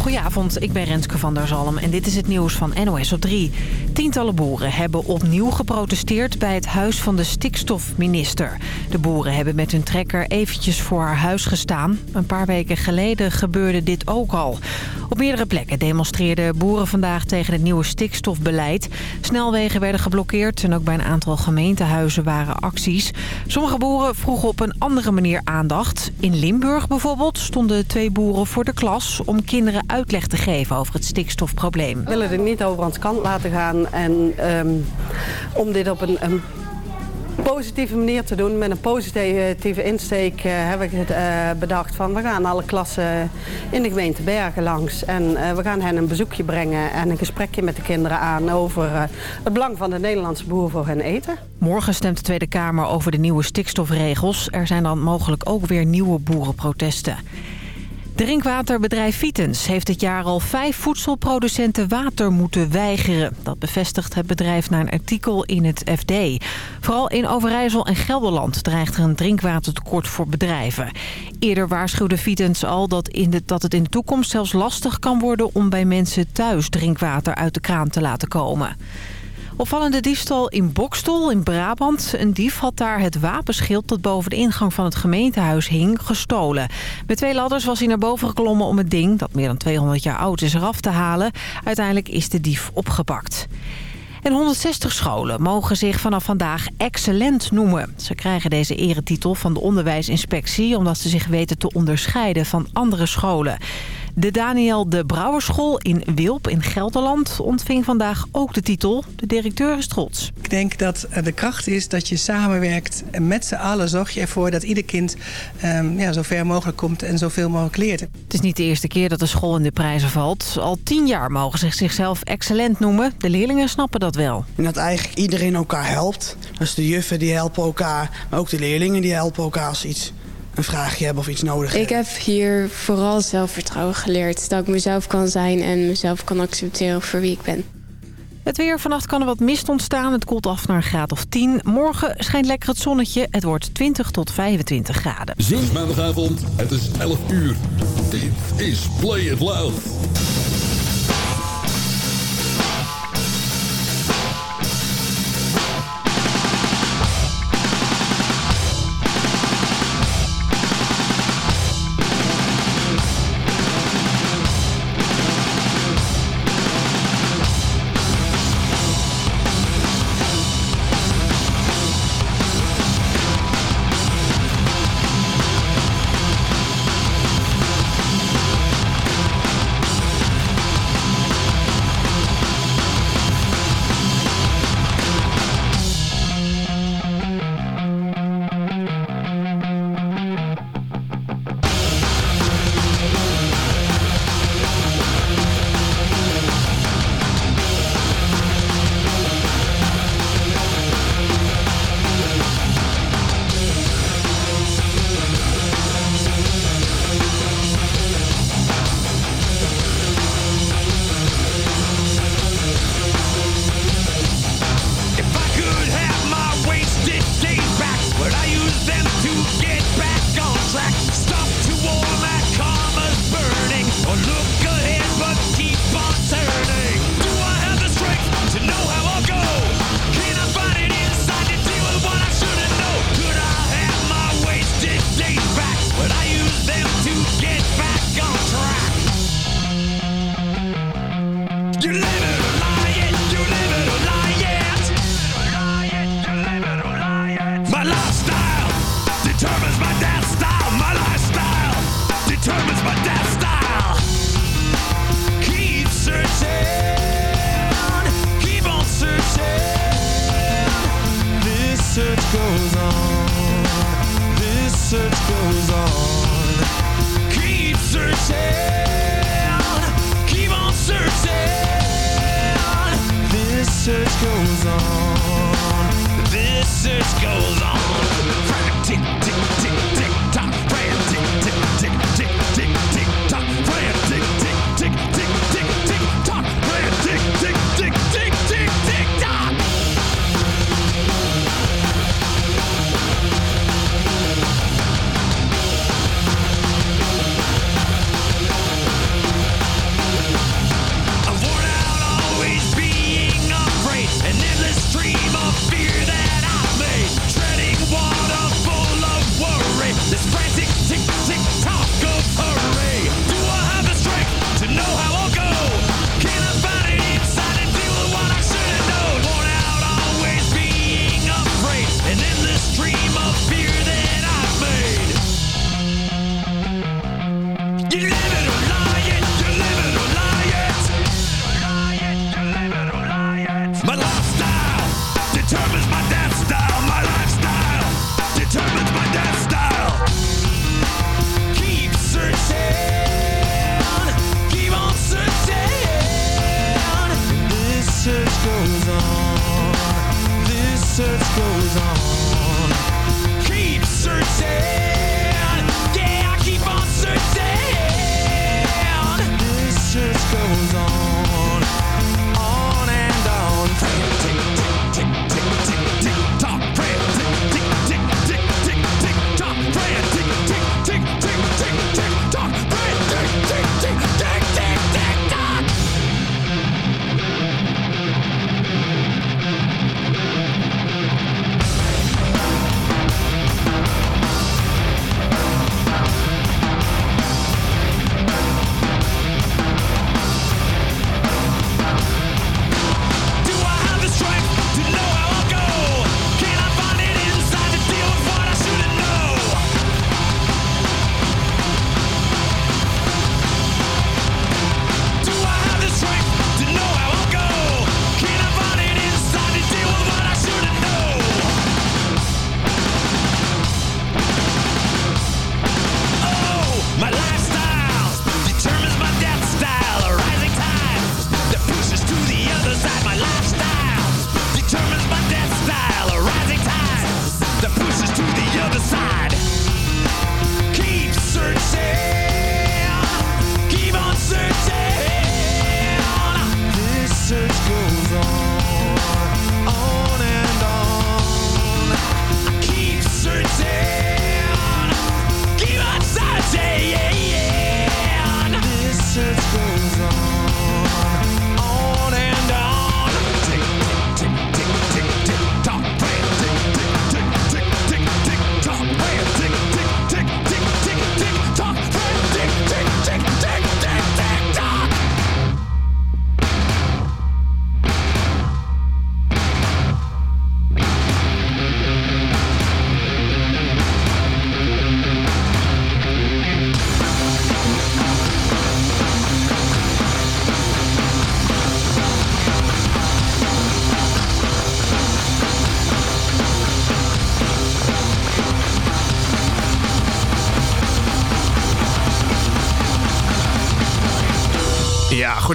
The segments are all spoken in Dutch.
Goedenavond, ik ben Renske van der Zalm en dit is het nieuws van NOS op 3. Tientallen boeren hebben opnieuw geprotesteerd bij het huis van de stikstofminister. De boeren hebben met hun trekker eventjes voor haar huis gestaan. Een paar weken geleden gebeurde dit ook al. Op meerdere plekken demonstreerden boeren vandaag tegen het nieuwe stikstofbeleid. Snelwegen werden geblokkeerd en ook bij een aantal gemeentehuizen waren acties. Sommige boeren vroegen op een andere manier aandacht. In Limburg bijvoorbeeld stonden twee boeren voor de klas om kinderen uitleg te geven over het stikstofprobleem. We willen het niet over ons kant laten gaan en ehm, om dit op een, een positieve manier te doen. Met een positieve insteek uh, heb ik het, uh, bedacht van we gaan alle klassen in de gemeente Bergen langs. En uh, we gaan hen een bezoekje brengen en een gesprekje met de kinderen aan over het belang van de Nederlandse boer voor hun eten. Morgen stemt de Tweede Kamer over de nieuwe stikstofregels. Er zijn dan mogelijk ook weer nieuwe boerenprotesten. Drinkwaterbedrijf Vitens heeft dit jaar al vijf voedselproducenten water moeten weigeren. Dat bevestigt het bedrijf naar een artikel in het FD. Vooral in Overijssel en Gelderland dreigt er een drinkwatertekort voor bedrijven. Eerder waarschuwde Vitens al dat, in de, dat het in de toekomst zelfs lastig kan worden... om bij mensen thuis drinkwater uit de kraan te laten komen. Opvallende diefstal in Bokstol in Brabant. Een dief had daar het wapenschild dat boven de ingang van het gemeentehuis hing gestolen. Met twee ladders was hij naar boven geklommen om het ding, dat meer dan 200 jaar oud is, eraf te halen. Uiteindelijk is de dief opgepakt. En 160 scholen mogen zich vanaf vandaag excellent noemen. Ze krijgen deze eretitel van de onderwijsinspectie... omdat ze zich weten te onderscheiden van andere scholen. De Daniel de Brouwerschool in Wilp in Gelderland ontving vandaag ook de titel. De directeur is trots. Ik denk dat de kracht is dat je samenwerkt en met z'n allen zorg je ervoor dat ieder kind um, ja, zo ver mogelijk komt en zoveel mogelijk leert. Het is niet de eerste keer dat de school in de prijzen valt. Al tien jaar mogen ze zichzelf excellent noemen. De leerlingen snappen dat wel. En dat eigenlijk iedereen elkaar helpt. Dus de juffen die helpen elkaar, maar ook de leerlingen die helpen elkaar als iets een vraagje hebben of iets nodig Ik heb hier vooral zelfvertrouwen geleerd. Dat ik mezelf kan zijn en mezelf kan accepteren voor wie ik ben. Het weer. Vannacht kan er wat mist ontstaan. Het koelt af naar een graad of 10. Morgen schijnt lekker het zonnetje. Het wordt 20 tot 25 graden. Zin maandagavond. Het is 11 uur. Dit is Play It Loud.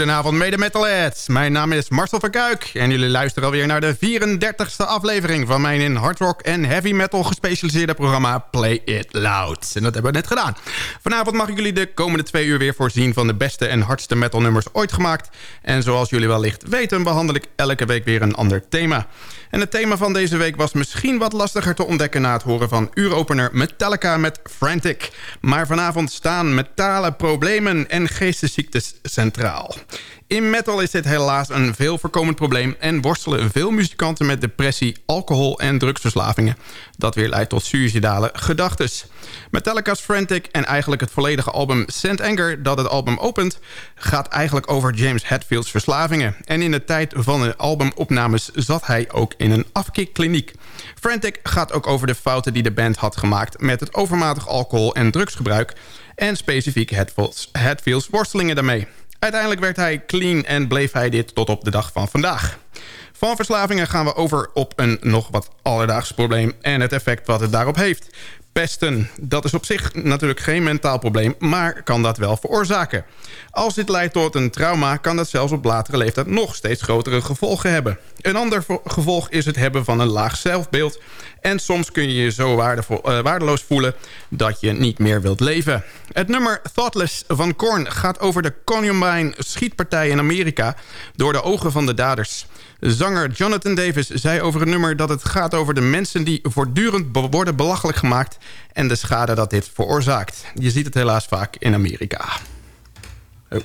Goedenavond mede metalheads. Mijn naam is Marcel van Kuik en jullie luisteren alweer naar de 34e aflevering van mijn in hard rock en heavy metal gespecialiseerde programma Play It Loud. En dat hebben we net gedaan. Vanavond mag ik jullie de komende twee uur weer voorzien van de beste en hardste metal nummers ooit gemaakt. En zoals jullie wellicht weten behandel ik elke week weer een ander thema. En het thema van deze week was misschien wat lastiger te ontdekken... na het horen van uuropener Metallica met Frantic. Maar vanavond staan metale problemen en geestesziektes centraal. In metal is dit helaas een veel voorkomend probleem... en worstelen veel muzikanten met depressie, alcohol en drugsverslavingen. Dat weer leidt tot suïcidale gedachtes. Metallica's Frantic en eigenlijk het volledige album Sand Anger... dat het album opent, gaat eigenlijk over James Hetfield's verslavingen. En in de tijd van de albumopnames zat hij ook in een afkikkliniek. Frantic gaat ook over de fouten die de band had gemaakt... met het overmatig alcohol- en drugsgebruik... en specifiek Hetfield's worstelingen daarmee. Uiteindelijk werd hij clean en bleef hij dit tot op de dag van vandaag. Van verslavingen gaan we over op een nog wat alledaags probleem... en het effect wat het daarop heeft. Pesten, dat is op zich natuurlijk geen mentaal probleem... maar kan dat wel veroorzaken. Als dit leidt tot een trauma... kan dat zelfs op latere leeftijd nog steeds grotere gevolgen hebben. Een ander gevolg is het hebben van een laag zelfbeeld... en soms kun je je zo uh, waardeloos voelen... dat je niet meer wilt leven. Het nummer Thoughtless van Korn gaat over de Columbine schietpartij in Amerika... door de ogen van de daders... Zanger Jonathan Davis zei over het nummer dat het gaat over de mensen die voortdurend worden belachelijk gemaakt en de schade dat dit veroorzaakt. Je ziet het helaas vaak in Amerika. Oh.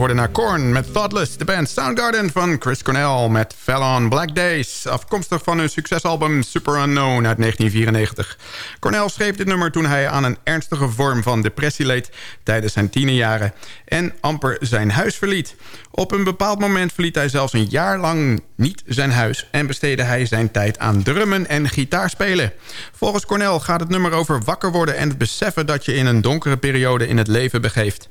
Hoorde naar Korn met Thoughtless. De band Soundgarden van Chris Cornell met Fell on Black Days. Afkomstig van hun succesalbum Super Unknown uit 1994. Cornell schreef dit nummer toen hij aan een ernstige vorm van depressie leed... tijdens zijn tienerjaren en amper zijn huis verliet. Op een bepaald moment verliet hij zelfs een jaar lang niet zijn huis... en besteedde hij zijn tijd aan drummen en gitaarspelen. Volgens Cornell gaat het nummer over wakker worden... en het beseffen dat je in een donkere periode in het leven begeeft.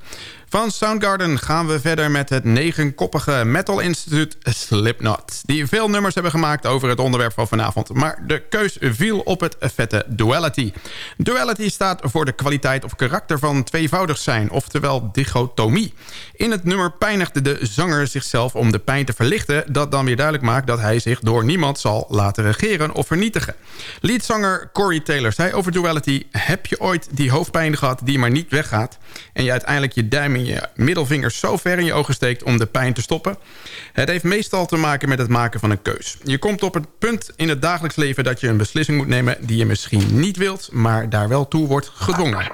Van Soundgarden gaan we verder met het negenkoppige metal instituut Slipknot... die veel nummers hebben gemaakt over het onderwerp van vanavond. Maar de keus viel op het vette duality. Duality staat voor de kwaliteit of karakter van tweevoudig zijn... oftewel dichotomie. In het nummer pijnigde de zanger zichzelf om de pijn te verlichten... dat dan weer duidelijk maakt dat hij zich door niemand zal laten regeren of vernietigen. Leadzanger Corey Taylor zei over duality... heb je ooit die hoofdpijn gehad die maar niet weggaat... en je uiteindelijk je duim je middelvingers zo ver in je ogen steekt om de pijn te stoppen. Het heeft meestal te maken met het maken van een keus. Je komt op het punt in het dagelijks leven dat je een beslissing moet nemen... die je misschien niet wilt, maar daar wel toe wordt gedwongen.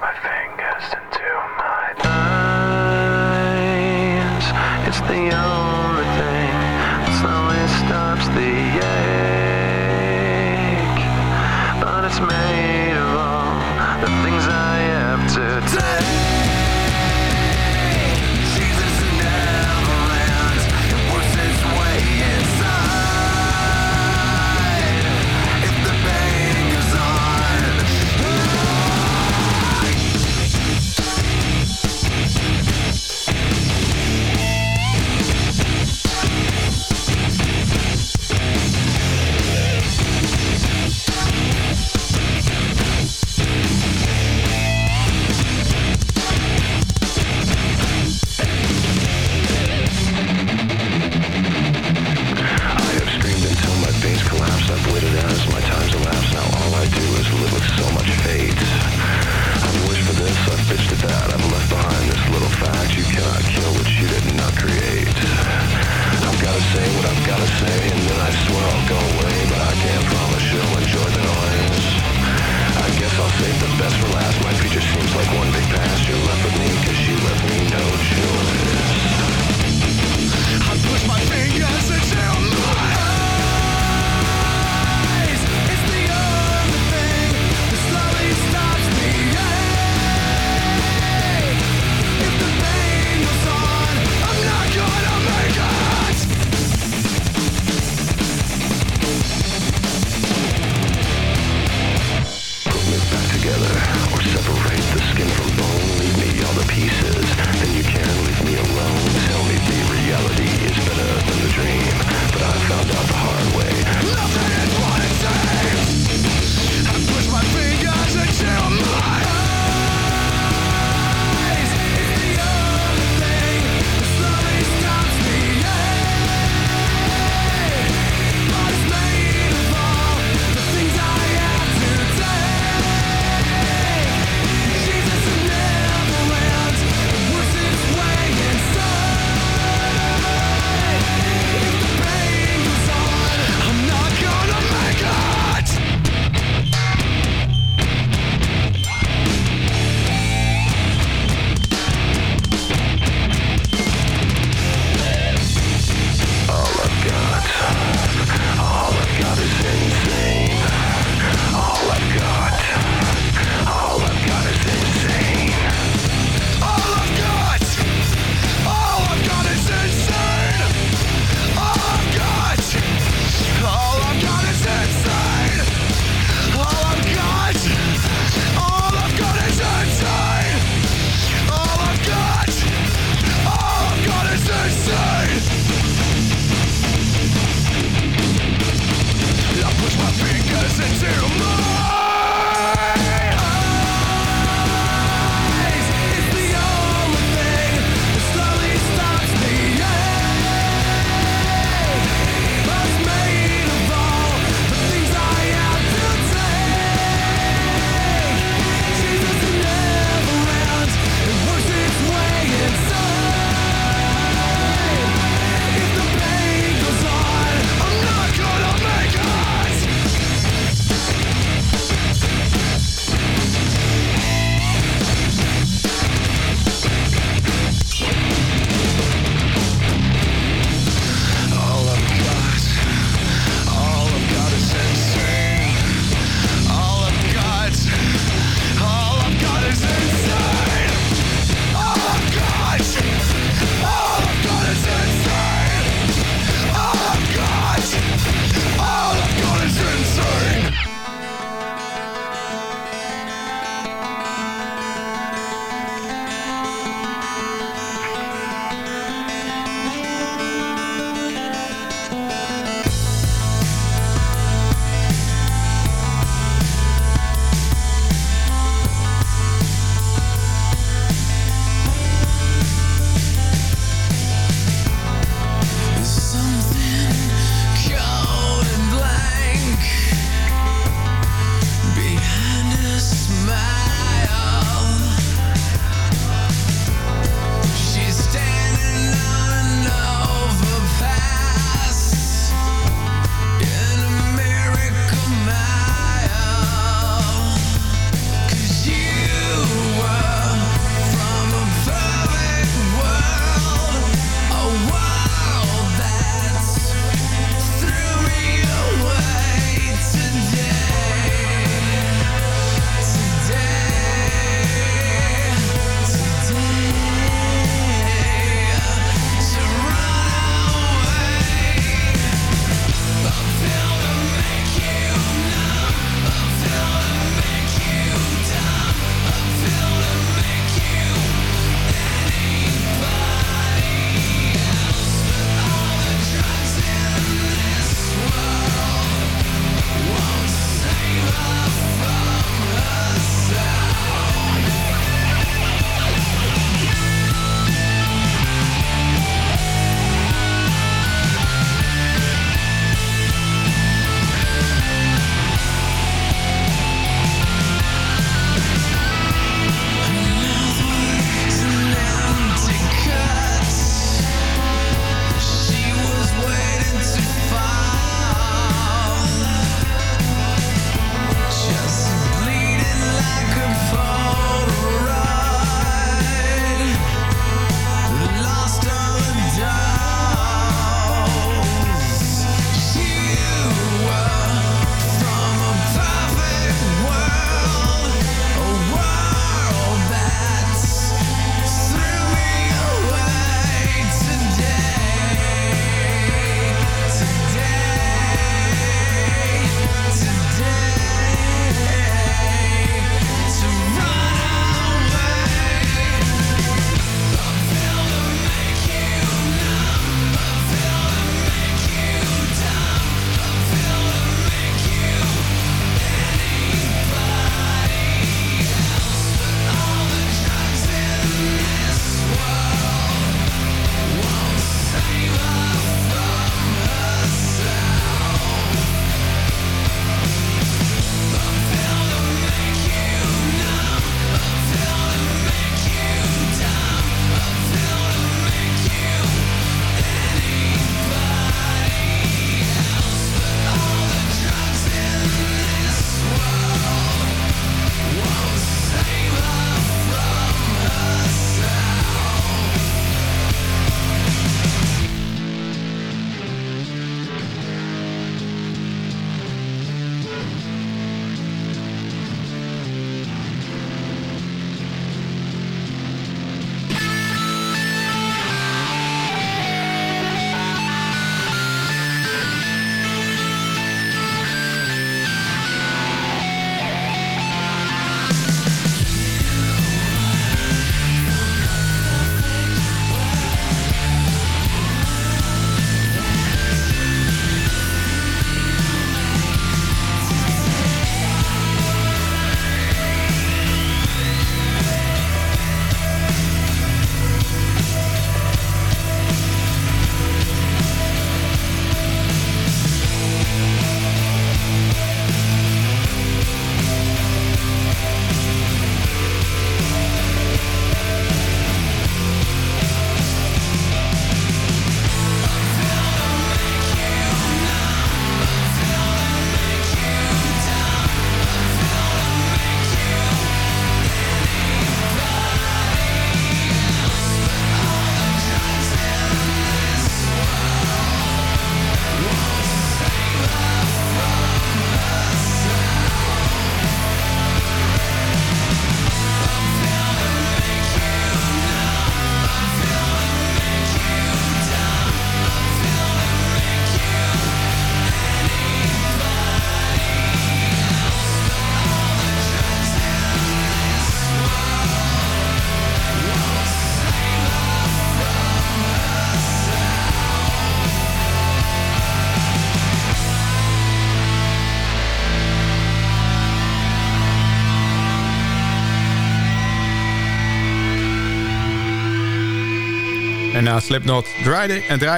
Slipknot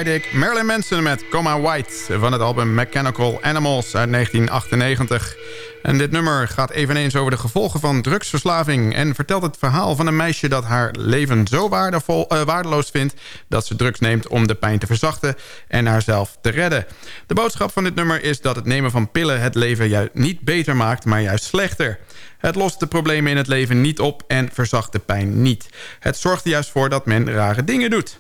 ik Marilyn Manson met Coma White... van het album Mechanical Animals uit 1998. En dit nummer gaat eveneens over de gevolgen van drugsverslaving... en vertelt het verhaal van een meisje dat haar leven zo waardevol, uh, waardeloos vindt... dat ze drugs neemt om de pijn te verzachten en haarzelf te redden. De boodschap van dit nummer is dat het nemen van pillen het leven juist niet beter maakt... maar juist slechter. Het lost de problemen in het leven niet op en verzacht de pijn niet. Het zorgt er juist voor dat men rare dingen doet.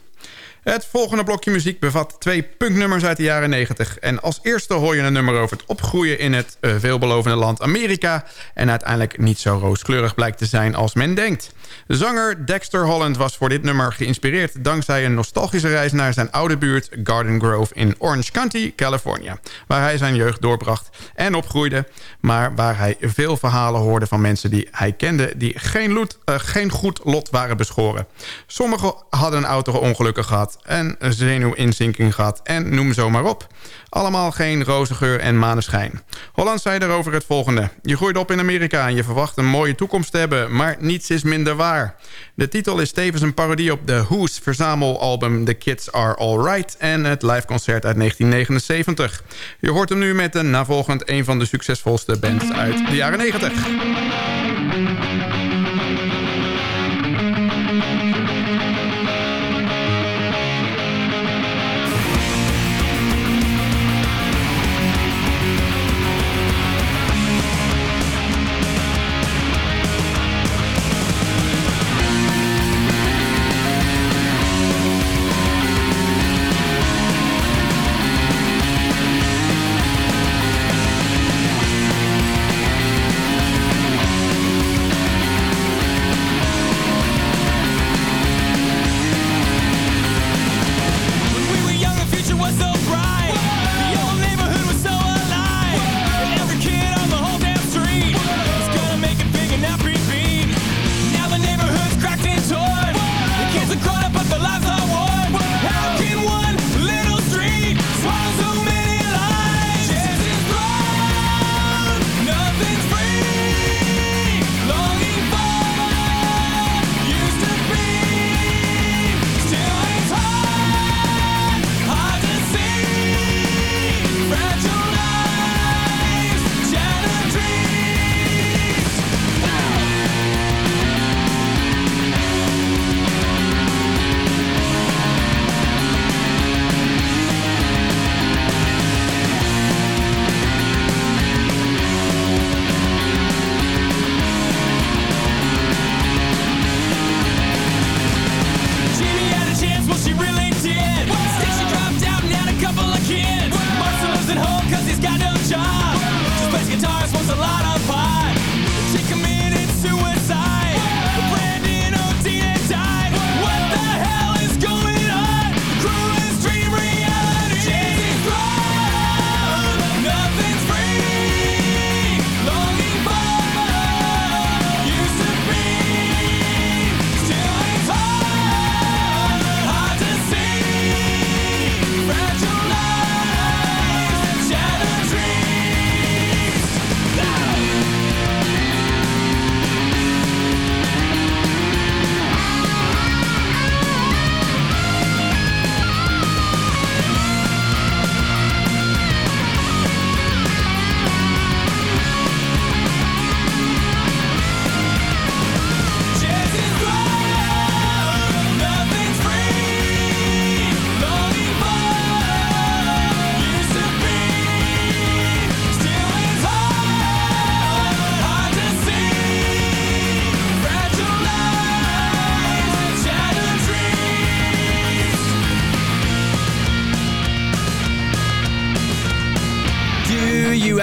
Het volgende blokje muziek bevat twee punknummers uit de jaren 90. En als eerste hoor je een nummer over het opgroeien in het uh, veelbelovende land Amerika... en uiteindelijk niet zo rooskleurig blijkt te zijn als men denkt. De zanger Dexter Holland was voor dit nummer geïnspireerd... dankzij een nostalgische reis naar zijn oude buurt Garden Grove in Orange County, California... waar hij zijn jeugd doorbracht en opgroeide... maar waar hij veel verhalen hoorde van mensen die hij kende... die geen, geen goed lot waren beschoren. Sommigen hadden een auto-ongelukken gehad en zenuwinzinking gehad en noem zo maar op. Allemaal geen roze geur en maneschijn. Holland zei erover het volgende. Je groeit op in Amerika en je verwacht een mooie toekomst te hebben... maar niets is minder waar. De titel is tevens een parodie op de Who's verzamelalbum The Kids Are Alright... en het liveconcert uit 1979. Je hoort hem nu met een navolgend een van de succesvolste bands uit de jaren 90.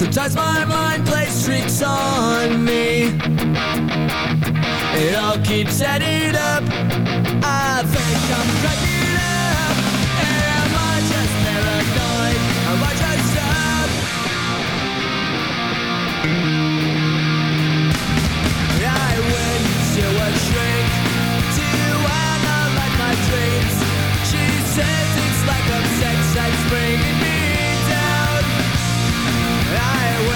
Sometimes my mind plays tricks on me. It all keeps adding up. I think I'm cracking up. Am I just paranoid? Am I just up? I went to a shrink to analyze my dreams. She says it's like a sex that's bringing me.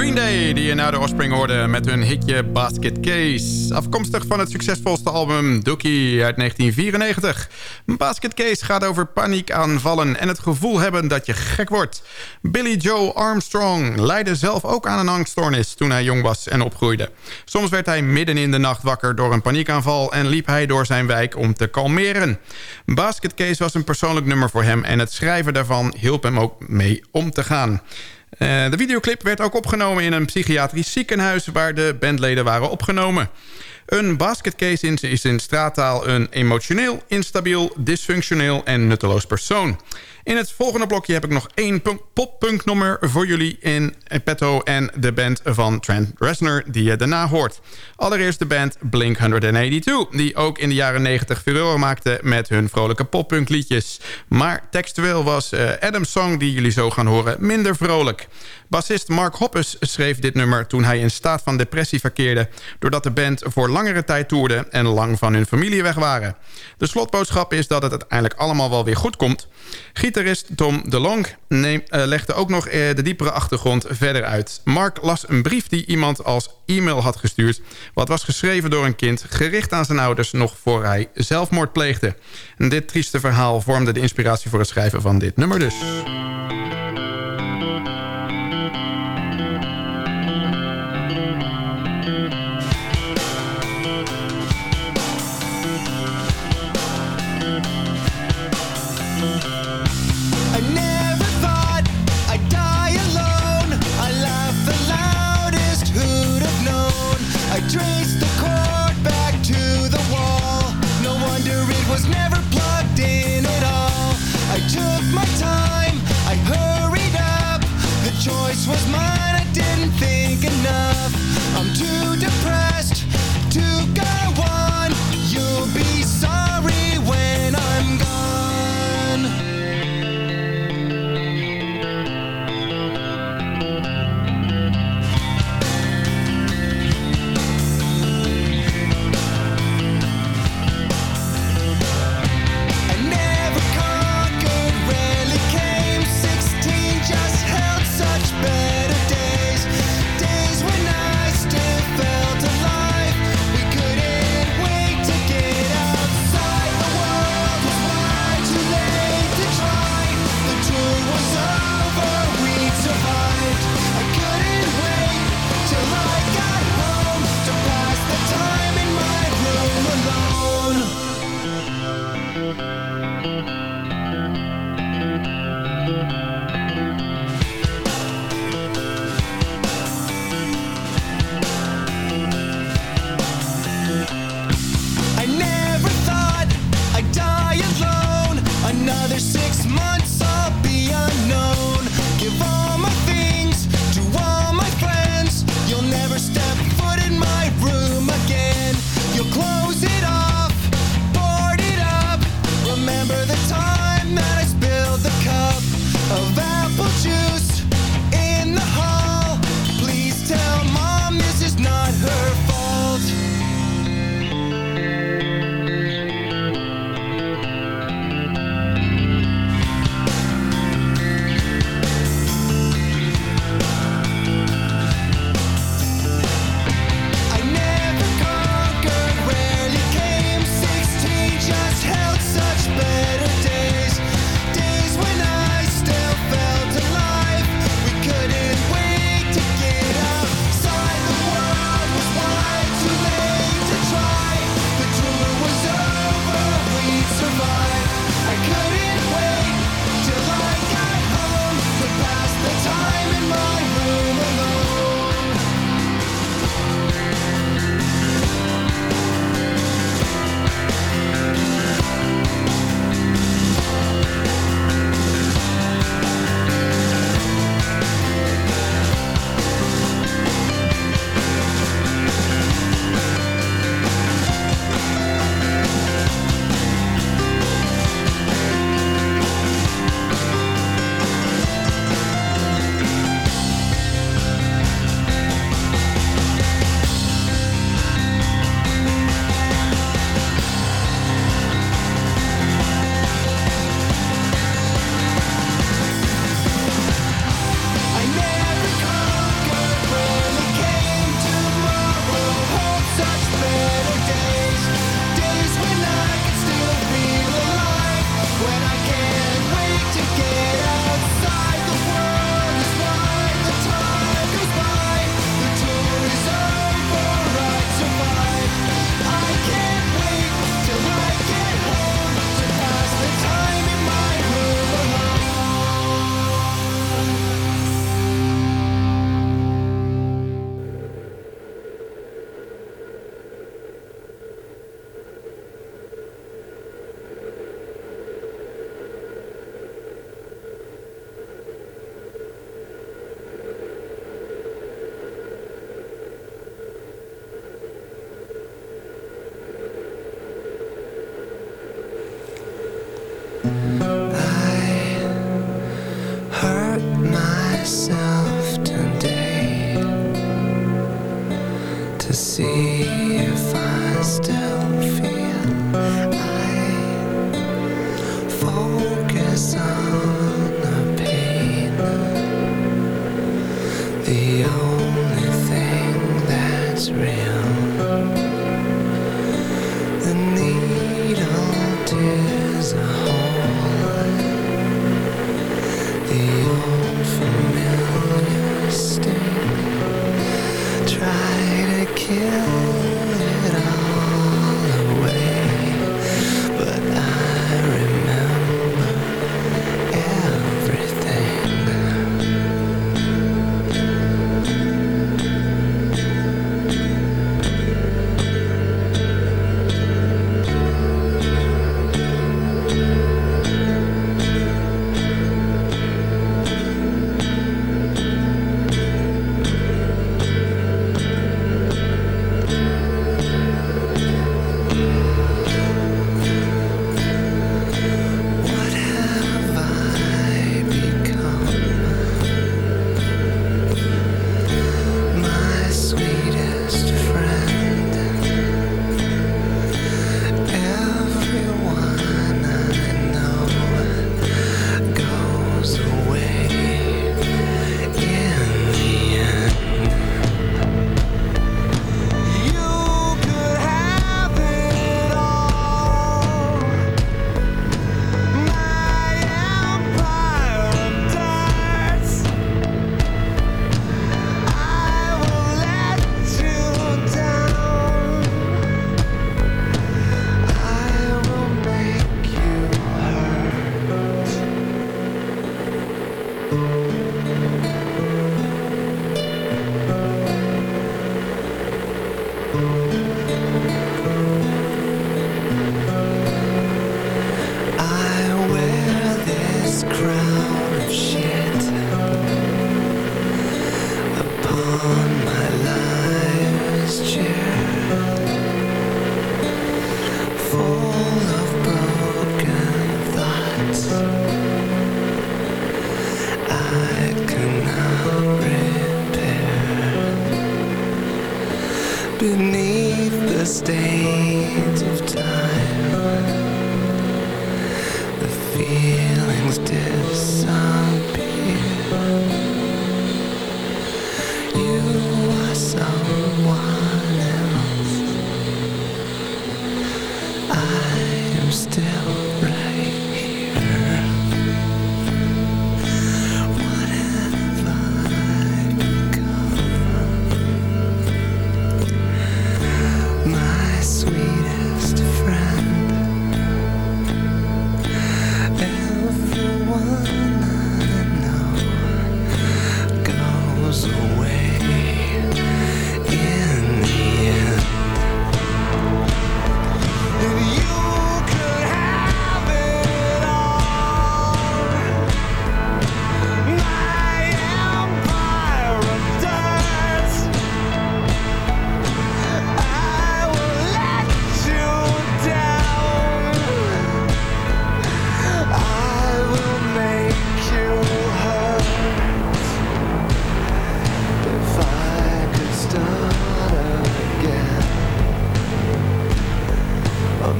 Green Day... die je naar de Offspring hoorde met hun hitje Basket Case. Afkomstig van het succesvolste album Dookie uit 1994. Basket Case gaat over paniekaanvallen en het gevoel hebben dat je gek wordt. Billy Joe Armstrong leidde zelf ook aan een angststoornis... toen hij jong was en opgroeide. Soms werd hij midden in de nacht wakker door een paniekaanval... en liep hij door zijn wijk om te kalmeren. Basket Case was een persoonlijk nummer voor hem... en het schrijven daarvan hielp hem ook mee om te gaan. Uh, de videoclip werd ook opgenomen in een psychiatrisch ziekenhuis... waar de bandleden waren opgenomen. Een basketcase is in straattaal een emotioneel, instabiel, dysfunctioneel en nutteloos persoon. In het volgende blokje heb ik nog één poppunknummer voor jullie in petto... en de band van Trent Reznor die je daarna hoort. Allereerst de band Blink-182... die ook in de jaren 90 furore maakte met hun vrolijke poppunkliedjes. Maar textueel was uh, Adam's song die jullie zo gaan horen minder vrolijk. Bassist Mark Hoppus schreef dit nummer toen hij in staat van depressie verkeerde... doordat de band voor langere tijd toerde en lang van hun familie weg waren. De slotboodschap is dat het uiteindelijk allemaal wel weer goed komt. Gitarist Tom DeLong uh, legde ook nog uh, de diepere achtergrond verder uit. Mark las een brief die iemand als e-mail had gestuurd... wat was geschreven door een kind, gericht aan zijn ouders... nog voor hij zelfmoord pleegde. Dit trieste verhaal vormde de inspiratie voor het schrijven van dit nummer dus.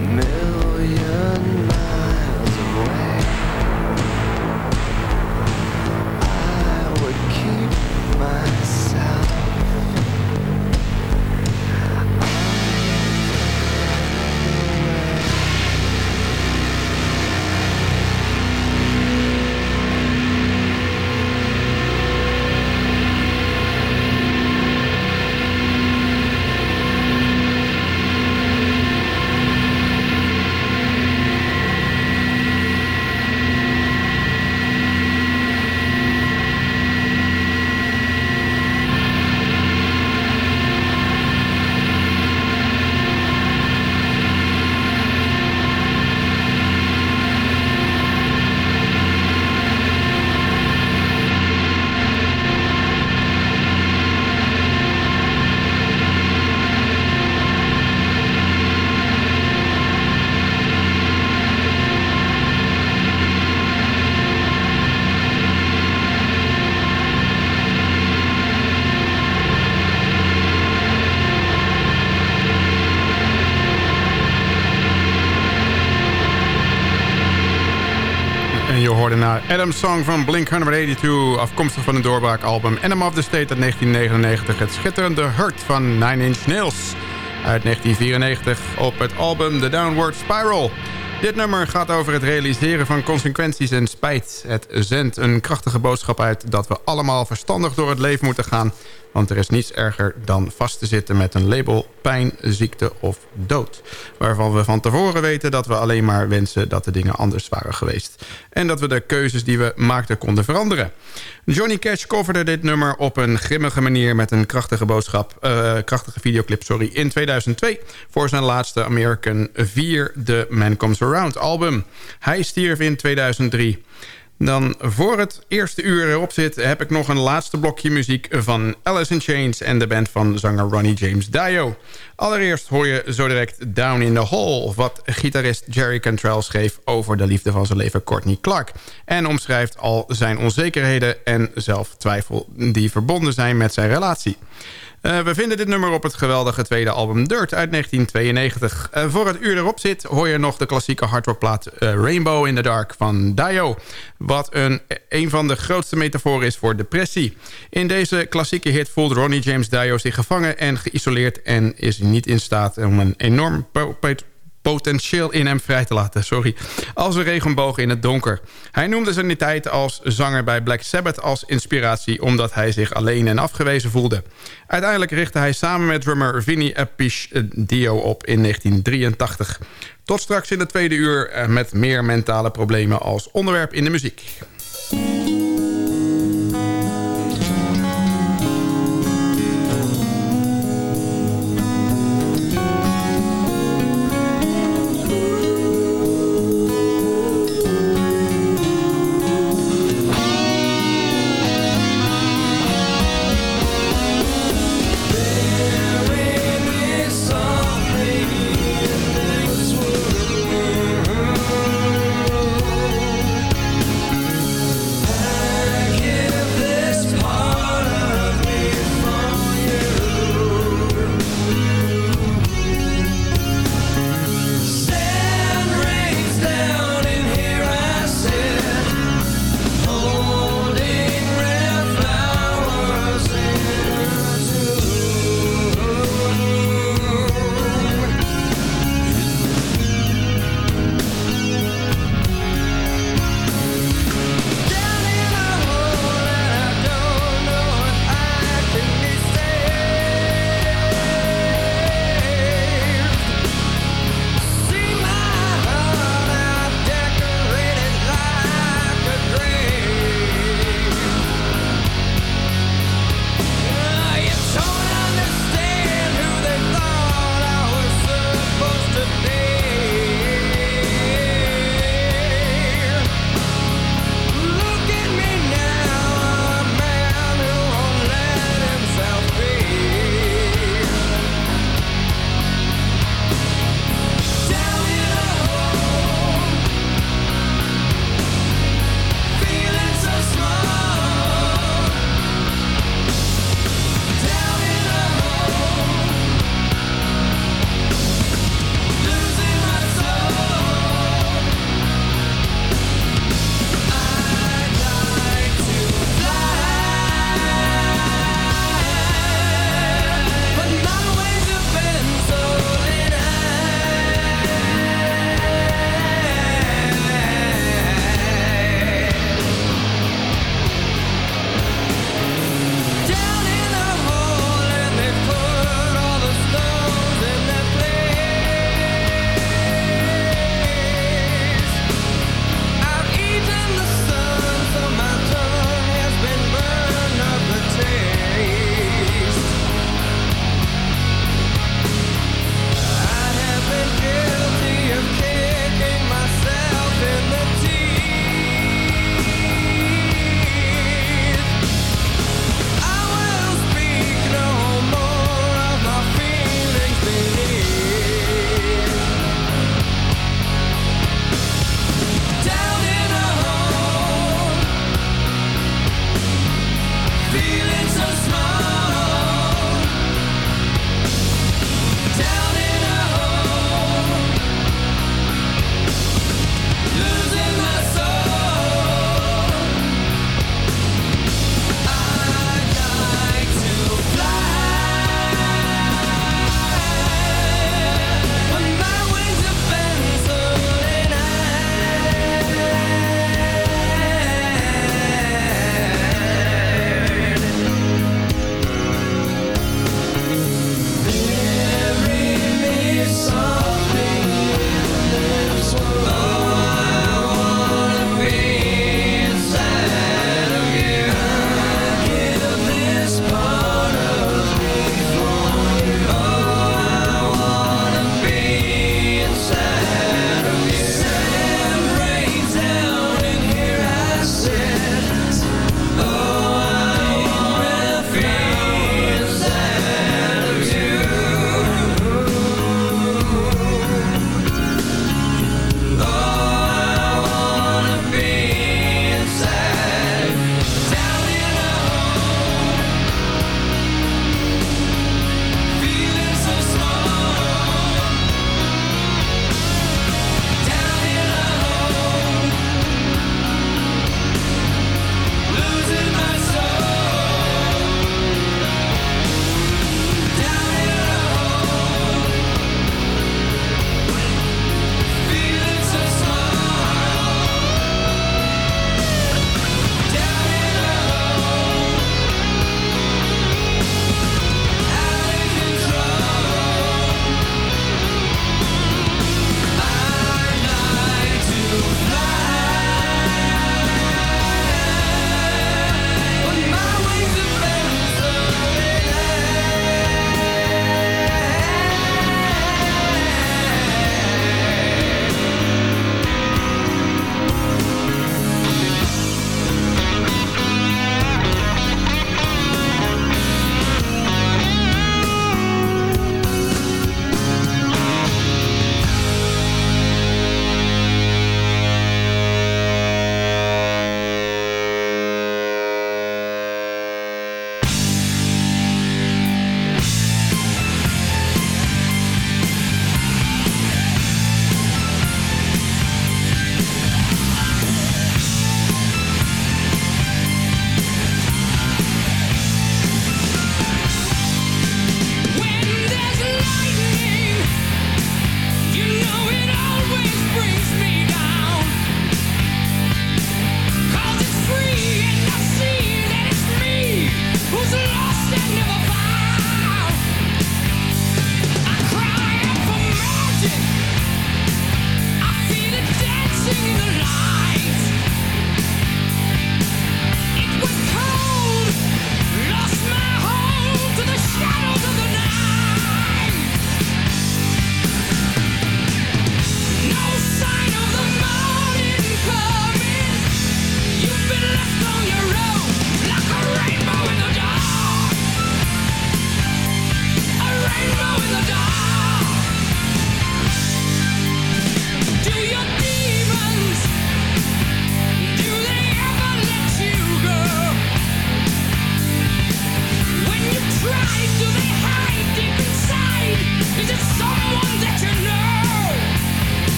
miss hoorde naar Adam's Song van Blink-182... afkomstig van een doorbraakalbum Enema of the State uit 1999... het schitterende Hurt van Nine Inch Nails uit 1994 op het album The Downward Spiral... Dit nummer gaat over het realiseren van consequenties en spijt. Het zendt een krachtige boodschap uit dat we allemaal verstandig door het leven moeten gaan... Want er is niets erger dan vast te zitten met een label pijn, ziekte of dood. Waarvan we van tevoren weten dat we alleen maar wensen dat de dingen anders waren geweest. En dat we de keuzes die we maakten konden veranderen. Johnny Cash coverde dit nummer op een grimmige manier met een krachtige boodschap, uh, krachtige videoclip sorry, in 2002 voor zijn laatste American 4 The Man Comes Around album. Hij stierf in 2003. Dan voor het eerste uur erop zit... heb ik nog een laatste blokje muziek van Alice in Chains... en de band van zanger Ronnie James Dio. Allereerst hoor je zo direct Down in the Hole... wat gitarist Jerry Cantrell schreef over de liefde van zijn leven Courtney Clark... en omschrijft al zijn onzekerheden en zelftwijfel... die verbonden zijn met zijn relatie. Uh, we vinden dit nummer op het geweldige tweede album Dirt uit 1992. Uh, voor het uur erop zit hoor je nog de klassieke hardrockplaat uh, Rainbow in the Dark van Dio. Wat een, een van de grootste metaforen is voor depressie. In deze klassieke hit voelt Ronnie James Dio zich gevangen en geïsoleerd... en is niet in staat om een enorm potentieel in hem vrij te laten. Sorry. Als een regenboog in het donker. Hij noemde zijn tijd als zanger bij Black Sabbath als inspiratie... omdat hij zich alleen en afgewezen voelde. Uiteindelijk richtte hij samen met drummer Vinnie Appice Dio op in 1983. Tot straks in de tweede uur eh, met meer mentale problemen als onderwerp in de muziek.